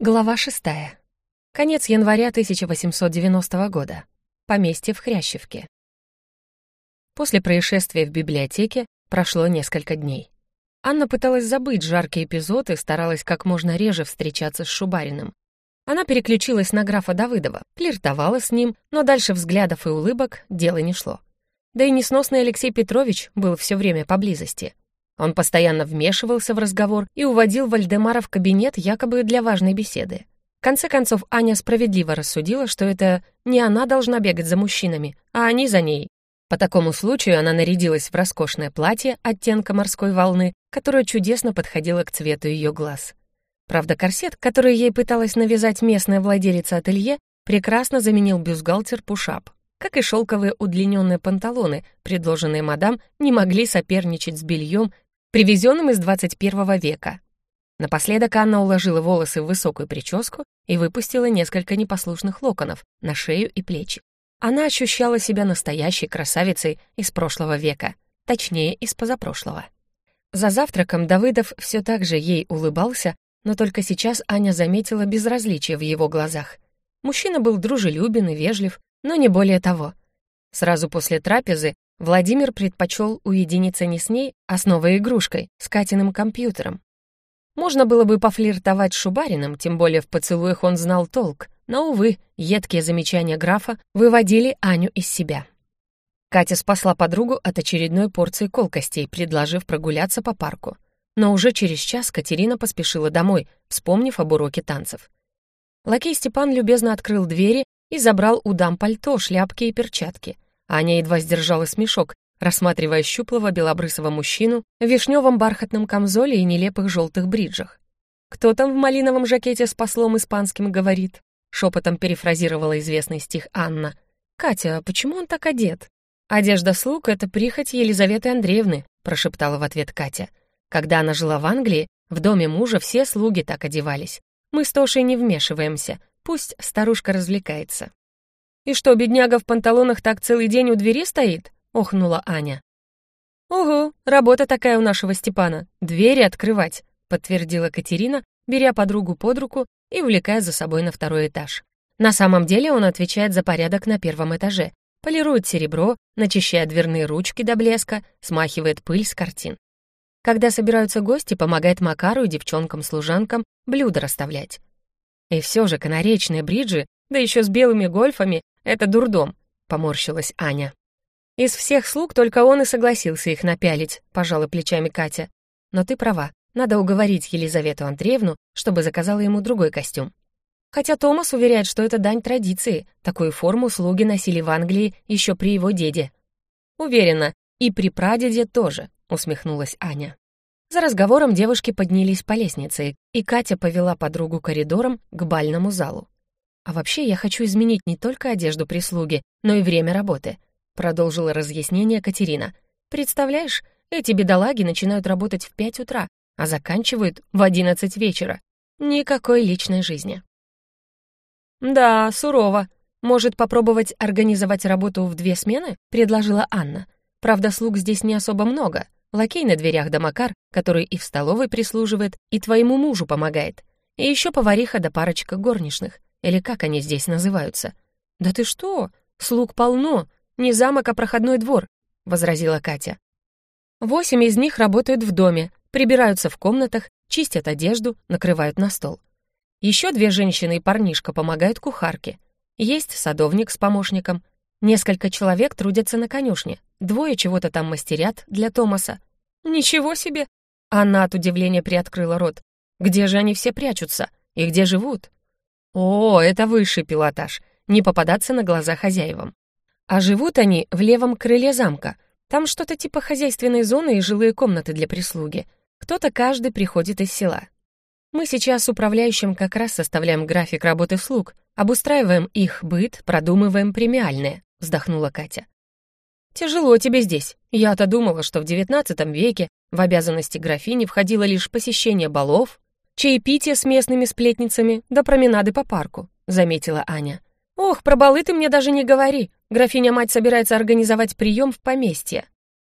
Глава шестая. Конец января 1890 года. Поместье в Хрящевке. После происшествия в библиотеке прошло несколько дней. Анна пыталась забыть жаркий эпизод и старалась как можно реже встречаться с Шубариным. Она переключилась на графа Давыдова, флиртовала с ним, но дальше взглядов и улыбок дело не шло. Да и несносный Алексей Петрович был все время поблизости. Он постоянно вмешивался в разговор и уводил Вальдемара в кабинет якобы для важной беседы. В конце концов, Аня справедливо рассудила, что это не она должна бегать за мужчинами, а они за ней. По такому случаю она нарядилась в роскошное платье оттенка морской волны, которое чудесно подходило к цвету ее глаз. Правда, корсет, который ей пыталась навязать местная владелица ателье, прекрасно заменил бюстгальтер пушап. Как и шелковые удлиненные панталоны, предложенные мадам, не могли соперничать с бельем, привезенным из 21 века. Напоследок Анна уложила волосы в высокую прическу и выпустила несколько непослушных локонов на шею и плечи. Она ощущала себя настоящей красавицей из прошлого века, точнее, из позапрошлого. За завтраком Давыдов все так же ей улыбался, но только сейчас Аня заметила безразличие в его глазах. Мужчина был дружелюбен и вежлив, но не более того. Сразу после трапезы Владимир предпочел уединиться не с ней, а с новой игрушкой, с Катиным компьютером. Можно было бы пофлиртовать с Шубариным, тем более в поцелуях он знал толк, но, увы, едкие замечания графа выводили Аню из себя. Катя спасла подругу от очередной порции колкостей, предложив прогуляться по парку. Но уже через час Катерина поспешила домой, вспомнив об уроке танцев. Лакей Степан любезно открыл двери и забрал у дам пальто, шляпки и перчатки — Аня едва сдержала смешок, рассматривая щуплого белобрысого мужчину в вишневом бархатном камзоле и нелепых желтых бриджах. «Кто там в малиновом жакете с послом испанским говорит?» Шепотом перефразировала известный стих Анна. «Катя, а почему он так одет?» «Одежда слуг — это прихоть Елизаветы Андреевны», прошептала в ответ Катя. «Когда она жила в Англии, в доме мужа все слуги так одевались. Мы с Тошей не вмешиваемся, пусть старушка развлекается». «И что, бедняга в панталонах так целый день у двери стоит?» — охнула Аня. «Угу, работа такая у нашего Степана. Двери открывать», — подтвердила Катерина, беря подругу под руку и увлекая за собой на второй этаж. На самом деле он отвечает за порядок на первом этаже, полирует серебро, начищает дверные ручки до блеска, смахивает пыль с картин. Когда собираются гости, помогает Макару и девчонкам-служанкам блюда расставлять. И все же канаречные бриджи, да еще с белыми гольфами, это дурдом», — поморщилась Аня. «Из всех слуг только он и согласился их напялить», — пожала плечами Катя. «Но ты права, надо уговорить Елизавету Андреевну, чтобы заказала ему другой костюм. Хотя Томас уверяет, что это дань традиции, такую форму слуги носили в Англии еще при его деде». «Уверена, и при прадеде тоже», — усмехнулась Аня. За разговором девушки поднялись по лестнице, и Катя повела подругу коридором к бальному залу. «А вообще я хочу изменить не только одежду прислуги, но и время работы», продолжила разъяснение Катерина. «Представляешь, эти бедолаги начинают работать в пять утра, а заканчивают в одиннадцать вечера. Никакой личной жизни». «Да, сурово. Может, попробовать организовать работу в две смены?» — предложила Анна. «Правда, слуг здесь не особо много. Лакей на дверях да Макар, который и в столовой прислуживает, и твоему мужу помогает. И еще повариха да парочка горничных. Или как они здесь называются? «Да ты что? Слуг полно. Не замок, а проходной двор», — возразила Катя. «Восемь из них работают в доме, прибираются в комнатах, чистят одежду, накрывают на стол. Еще две женщины и парнишка помогают кухарке. Есть садовник с помощником. Несколько человек трудятся на конюшне. Двое чего-то там мастерят для Томаса. Ничего себе! Она от удивления приоткрыла рот. Где же они все прячутся? И где живут? О, это высший пилотаж, не попадаться на глаза хозяевам. А живут они в левом крыле замка. Там что-то типа хозяйственной зоны и жилые комнаты для прислуги. Кто-то каждый приходит из села. Мы сейчас с управляющим как раз составляем график работы слуг, обустраиваем их быт, продумываем премиальные», — вздохнула Катя. «Тяжело тебе здесь. Я-то думала, что в XIX веке в обязанности графини входило лишь посещение балов, чаепитие с местными сплетницами да променады по парку», — заметила Аня. «Ох, про балы ты мне даже не говори. Графиня-мать собирается организовать прием в поместье.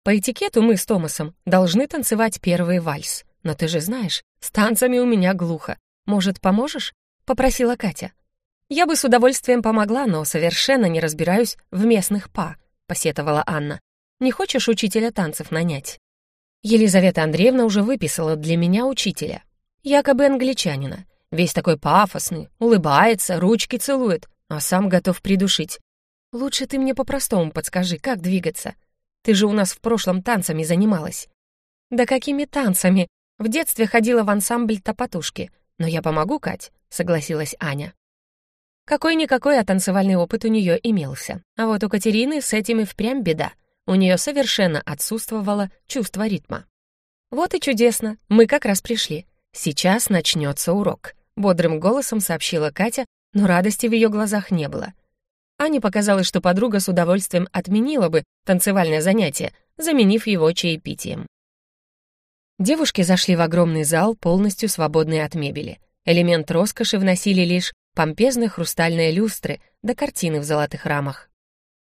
По этикету мы с Томасом должны танцевать первый вальс. Но ты же знаешь, с танцами у меня глухо. Может, поможешь? — попросила Катя. «Я бы с удовольствием помогла, но совершенно не разбираюсь в местных па», — посетовала Анна. «Не хочешь учителя танцев нанять?» Елизавета Андреевна уже выписала для меня учителя. Якобы англичанина. Весь такой пафосный, улыбается, ручки целует, а сам готов придушить. Лучше ты мне по-простому подскажи, как двигаться. Ты же у нас в прошлом танцами занималась. Да какими танцами? В детстве ходила в ансамбль топотушки. Но я помогу, Кать, согласилась Аня. Какой-никакой, а танцевальный опыт у нее имелся. А вот у Катерины с этим и впрямь беда. У нее совершенно отсутствовало чувство ритма. Вот и чудесно, мы как раз пришли. Сейчас начнется урок. Бодрым голосом сообщила Катя, но радости в ее глазах не было. Ане показалось, что подруга с удовольствием отменила бы танцевальное занятие, заменив его чаепитием. Девушки зашли в огромный зал, полностью свободный от мебели. Элемент роскоши вносили лишь помпезные хрустальные люстры да картины в золотых рамах.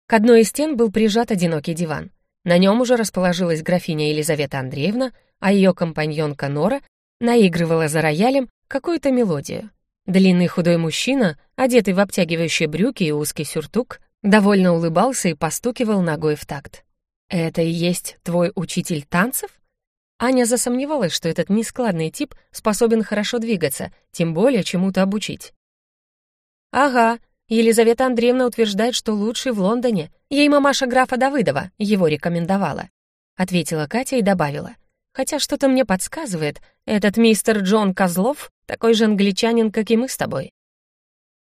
К одной из стен был прижат одинокий диван. На нем уже расположилась графиня Елизавета Андреевна, а ее компаньонка Нора наигрывала за роялем какую-то мелодию. Длинный худой мужчина, одетый в обтягивающие брюки и узкий сюртук, довольно улыбался и постукивал ногой в такт. «Это и есть твой учитель танцев?» Аня засомневалась, что этот нескладный тип способен хорошо двигаться, тем более чему-то обучить. «Ага, Елизавета Андреевна утверждает, что лучший в Лондоне. Ей мамаша графа Давыдова его рекомендовала», — ответила Катя и добавила. Хотя что-то мне подсказывает, этот мистер Джон Козлов такой же англичанин, как и мы с тобой».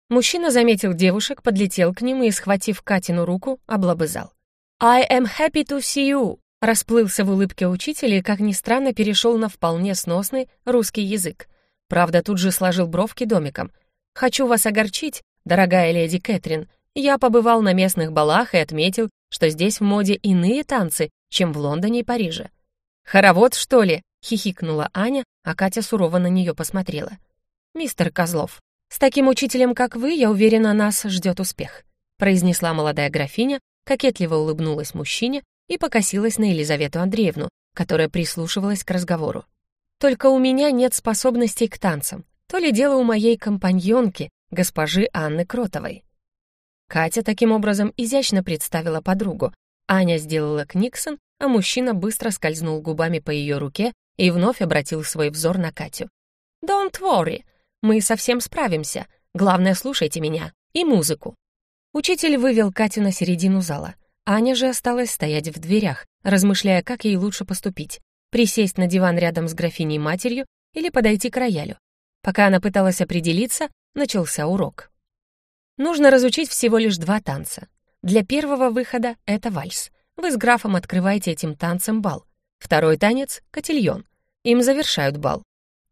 Мужчина заметил девушек, подлетел к ним и, схватив Катину руку, облобызал. «I am happy to see you!» Расплылся в улыбке учителя и, как ни странно, перешел на вполне сносный русский язык. Правда, тут же сложил бровки домиком. «Хочу вас огорчить, дорогая леди Кэтрин. Я побывал на местных балах и отметил, что здесь в моде иные танцы, чем в Лондоне и Париже. «Хоровод, что ли?» — хихикнула Аня, а Катя сурово на нее посмотрела. «Мистер Козлов, с таким учителем, как вы, я уверена, нас ждет успех», произнесла молодая графиня, кокетливо улыбнулась мужчине и покосилась на Елизавету Андреевну, которая прислушивалась к разговору. «Только у меня нет способностей к танцам. То ли дело у моей компаньонки, госпожи Анны Кротовой». Катя таким образом изящно представила подругу. Аня сделала книксон а мужчина быстро скользнул губами по ее руке и вновь обратил свой взор на Катю. «Don't worry, мы совсем справимся. Главное, слушайте меня и музыку». Учитель вывел Катю на середину зала. Аня же осталась стоять в дверях, размышляя, как ей лучше поступить. Присесть на диван рядом с графиней матерью или подойти к роялю. Пока она пыталась определиться, начался урок. Нужно разучить всего лишь два танца. Для первого выхода это вальс — вы с графом открываете этим танцем бал. Второй танец — котельон. Им завершают бал.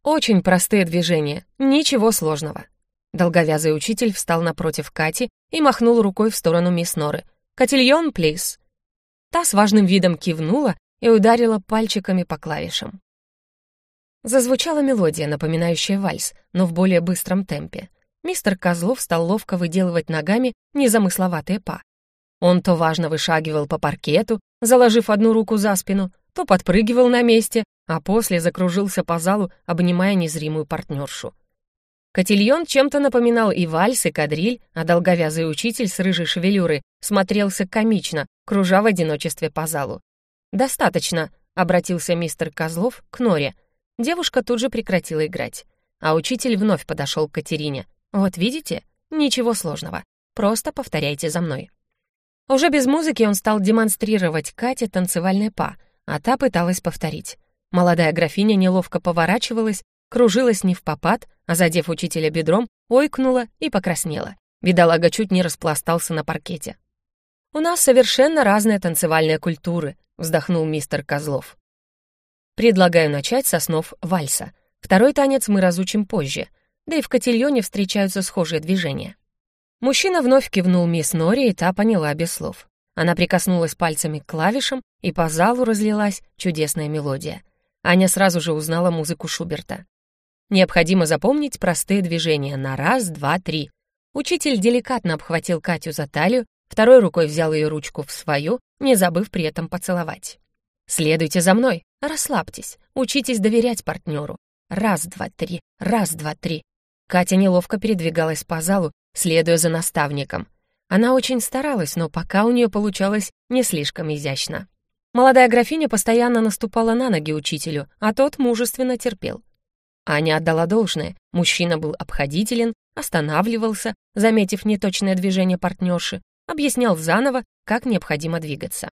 Очень простые движения, ничего сложного. Долговязый учитель встал напротив Кати и махнул рукой в сторону мисс Норы. «Котельон, плиз!» Та с важным видом кивнула и ударила пальчиками по клавишам. Зазвучала мелодия, напоминающая вальс, но в более быстром темпе. Мистер Козлов стал ловко выделывать ногами незамысловатые па. Он то важно вышагивал по паркету, заложив одну руку за спину, то подпрыгивал на месте, а после закружился по залу, обнимая незримую партнершу. Котильон чем-то напоминал и вальс, и кадриль, а долговязый учитель с рыжей шевелюрой смотрелся комично, кружа в одиночестве по залу. «Достаточно», — обратился мистер Козлов к Норе. Девушка тут же прекратила играть. А учитель вновь подошел к Катерине. «Вот видите? Ничего сложного. Просто повторяйте за мной». Уже без музыки он стал демонстрировать Кате танцевальный па, а та пыталась повторить. Молодая графиня неловко поворачивалась, кружилась не в попад, а, задев учителя бедром, ойкнула и покраснела. Бедолага чуть не распластался на паркете. «У нас совершенно разные танцевальные культуры», — вздохнул мистер Козлов. «Предлагаю начать со снов вальса. Второй танец мы разучим позже, да и в котельоне встречаются схожие движения». Мужчина вновь кивнул мисс Нори, и та поняла без слов. Она прикоснулась пальцами к клавишам, и по залу разлилась чудесная мелодия. Аня сразу же узнала музыку Шуберта. Необходимо запомнить простые движения на раз, два, три. Учитель деликатно обхватил Катю за талию, второй рукой взял ее ручку в свою, не забыв при этом поцеловать. «Следуйте за мной, расслабьтесь, учитесь доверять партнеру. Раз, два, три, раз, два, три. Катя неловко передвигалась по залу, следуя за наставником. Она очень старалась, но пока у нее получалось не слишком изящно. Молодая графиня постоянно наступала на ноги учителю, а тот мужественно терпел. Аня отдала должное, мужчина был обходителен, останавливался, заметив неточное движение партнерши, объяснял заново, как необходимо двигаться.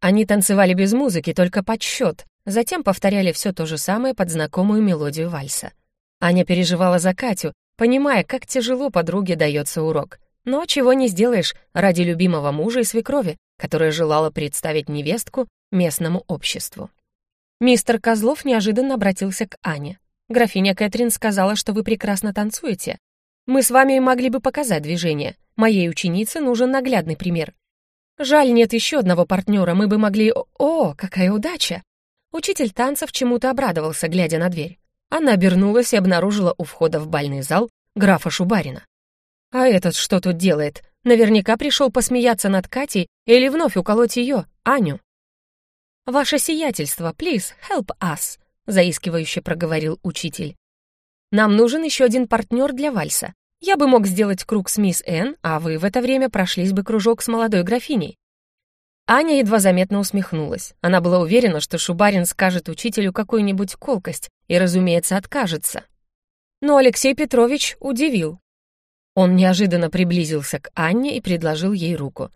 Они танцевали без музыки, только под счет, затем повторяли все то же самое под знакомую мелодию вальса. Аня переживала за Катю, понимая, как тяжело подруге дается урок. Но чего не сделаешь ради любимого мужа и свекрови, которая желала представить невестку местному обществу. Мистер Козлов неожиданно обратился к Ане. «Графиня Кэтрин сказала, что вы прекрасно танцуете. Мы с вами могли бы показать движение. Моей ученице нужен наглядный пример. Жаль, нет еще одного партнера, мы бы могли... О, какая удача!» Учитель танцев чему-то обрадовался, глядя на дверь. Она обернулась и обнаружила у входа в бальный зал графа Шубарина. «А этот что тут делает? Наверняка пришел посмеяться над Катей или вновь уколоть ее, Аню. «Ваше сиятельство, please, help us», — заискивающе проговорил учитель. «Нам нужен еще один партнер для вальса. Я бы мог сделать круг с мисс Н, а вы в это время прошлись бы кружок с молодой графиней». Аня едва заметно усмехнулась. Она была уверена, что Шубарин скажет учителю какую-нибудь колкость и, разумеется, откажется. Но Алексей Петрович удивил. Он неожиданно приблизился к Анне и предложил ей руку.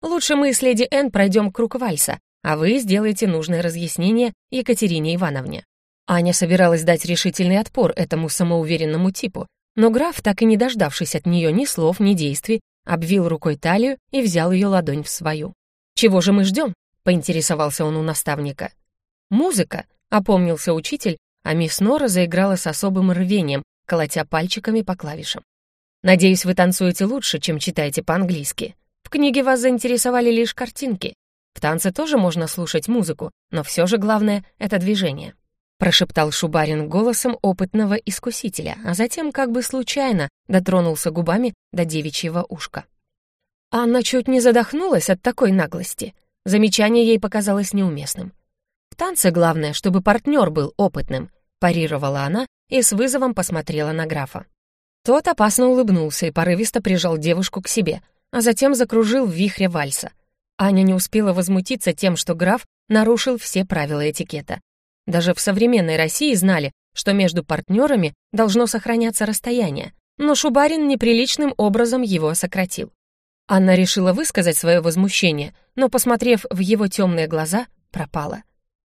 «Лучше мы с леди Энн пройдем круг вальса, а вы сделаете нужное разъяснение Екатерине Ивановне». Аня собиралась дать решительный отпор этому самоуверенному типу, но граф, так и не дождавшись от нее ни слов, ни действий, обвил рукой талию и взял ее ладонь в свою. «Чего же мы ждем?» — поинтересовался он у наставника. «Музыка», — опомнился учитель, а мисс Нора заиграла с особым рвением, колотя пальчиками по клавишам. Надеюсь, вы танцуете лучше, чем читаете по-английски. В книге вас заинтересовали лишь картинки. В танце тоже можно слушать музыку, но все же главное — это движение. Прошептал Шубарин голосом опытного искусителя, а затем как бы случайно дотронулся губами до девичьего ушка. Анна чуть не задохнулась от такой наглости. Замечание ей показалось неуместным. «В танце главное, чтобы партнер был опытным», парировала она и с вызовом посмотрела на графа. Тот опасно улыбнулся и порывисто прижал девушку к себе, а затем закружил в вихре вальса. Аня не успела возмутиться тем, что граф нарушил все правила этикета. Даже в современной России знали, что между партнерами должно сохраняться расстояние, но Шубарин неприличным образом его сократил. Анна решила высказать свое возмущение, но, посмотрев в его темные глаза, пропала.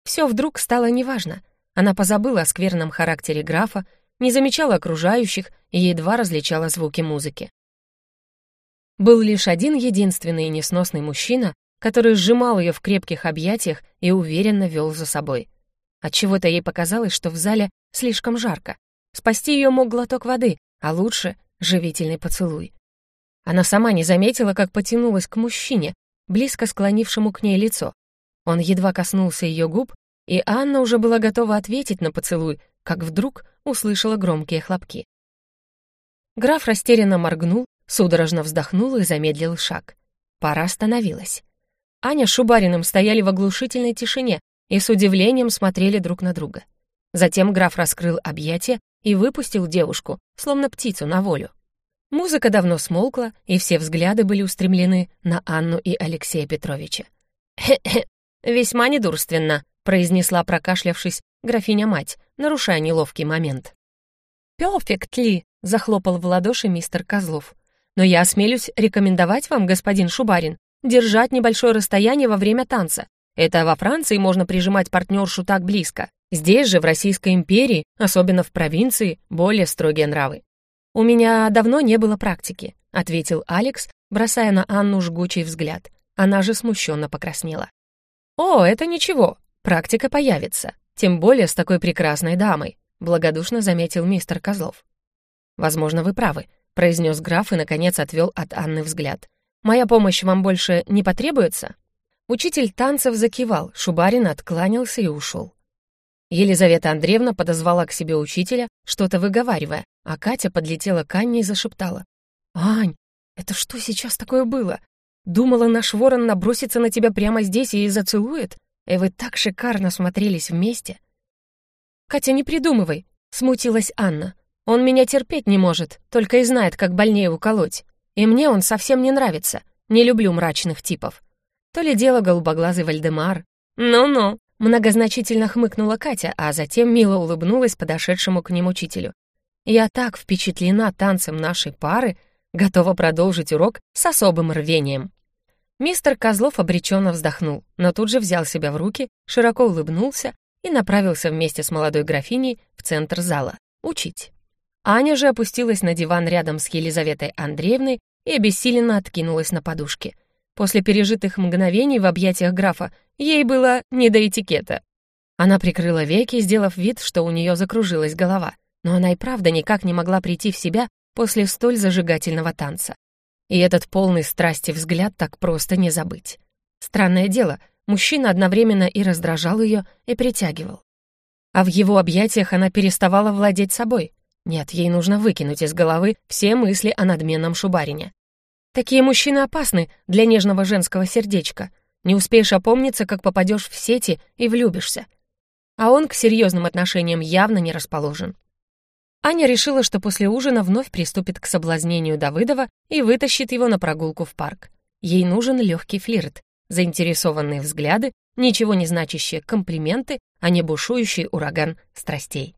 Все вдруг стало неважно. Она позабыла о скверном характере графа, не замечала окружающих и едва различала звуки музыки. Был лишь один единственный несносный мужчина, который сжимал ее в крепких объятиях и уверенно вел за собой. Отчего-то ей показалось, что в зале слишком жарко. Спасти ее мог глоток воды, а лучше — живительный поцелуй. Она сама не заметила, как потянулась к мужчине, близко склонившему к ней лицо. Он едва коснулся ее губ, и Анна уже была готова ответить на поцелуй, как вдруг услышала громкие хлопки. Граф растерянно моргнул, судорожно вздохнул и замедлил шаг. Пора остановилась. Аня с Шубариным стояли в оглушительной тишине и с удивлением смотрели друг на друга. Затем граф раскрыл объятия и выпустил девушку, словно птицу, на волю. Музыка давно смолкла, и все взгляды были устремлены на Анну и Алексея Петровича. «Хе-хе, весьма недурственно», — произнесла, прокашлявшись, графиня-мать, нарушая неловкий момент. «Перфектли!» — захлопал в ладоши мистер Козлов. «Но я осмелюсь рекомендовать вам, господин Шубарин, держать небольшое расстояние во время танца. Это во Франции можно прижимать партнершу так близко. Здесь же, в Российской империи, особенно в провинции, более строгие нравы. «У меня давно не было практики», — ответил Алекс, бросая на Анну жгучий взгляд. Она же смущенно покраснела. «О, это ничего, практика появится. Тем более с такой прекрасной дамой», — благодушно заметил мистер Козлов. «Возможно, вы правы», — произнес граф и, наконец, отвел от Анны взгляд. «Моя помощь вам больше не потребуется?» Учитель танцев закивал, Шубарин откланялся и ушел. Елизавета Андреевна подозвала к себе учителя, что-то выговаривая, а Катя подлетела к Анне и зашептала. «Ань, это что сейчас такое было? Думала, наш ворон набросится на тебя прямо здесь и зацелует? И вы так шикарно смотрелись вместе. Катя, не придумывай, смутилась Анна. Он меня терпеть не может, только и знает, как больнее уколоть. И мне он совсем не нравится. Не люблю мрачных типов. То ли дело голубоглазый Вальдемар. Ну-ну, многозначительно хмыкнула Катя, а затем мило улыбнулась подошедшему к ним учителю. Я так впечатлена танцем нашей пары, готова продолжить урок с особым рвением. Мистер Козлов обреченно вздохнул, но тут же взял себя в руки, широко улыбнулся и направился вместе с молодой графиней в центр зала — учить. Аня же опустилась на диван рядом с Елизаветой Андреевной и обессиленно откинулась на подушке. После пережитых мгновений в объятиях графа ей было не до этикета. Она прикрыла веки, сделав вид, что у нее закружилась голова, но она и правда никак не могла прийти в себя после столь зажигательного танца. И этот полный страсти взгляд так просто не забыть. Странное дело, мужчина одновременно и раздражал ее, и притягивал. А в его объятиях она переставала владеть собой. Нет, ей нужно выкинуть из головы все мысли о надменном шубарине. Такие мужчины опасны для нежного женского сердечка. Не успеешь опомниться, как попадешь в сети и влюбишься. А он к серьезным отношениям явно не расположен. Аня решила, что после ужина вновь приступит к соблазнению Давыдова и вытащит его на прогулку в парк. Ей нужен легкий флирт, заинтересованные взгляды, ничего не значащие комплименты, а не бушующий ураган страстей.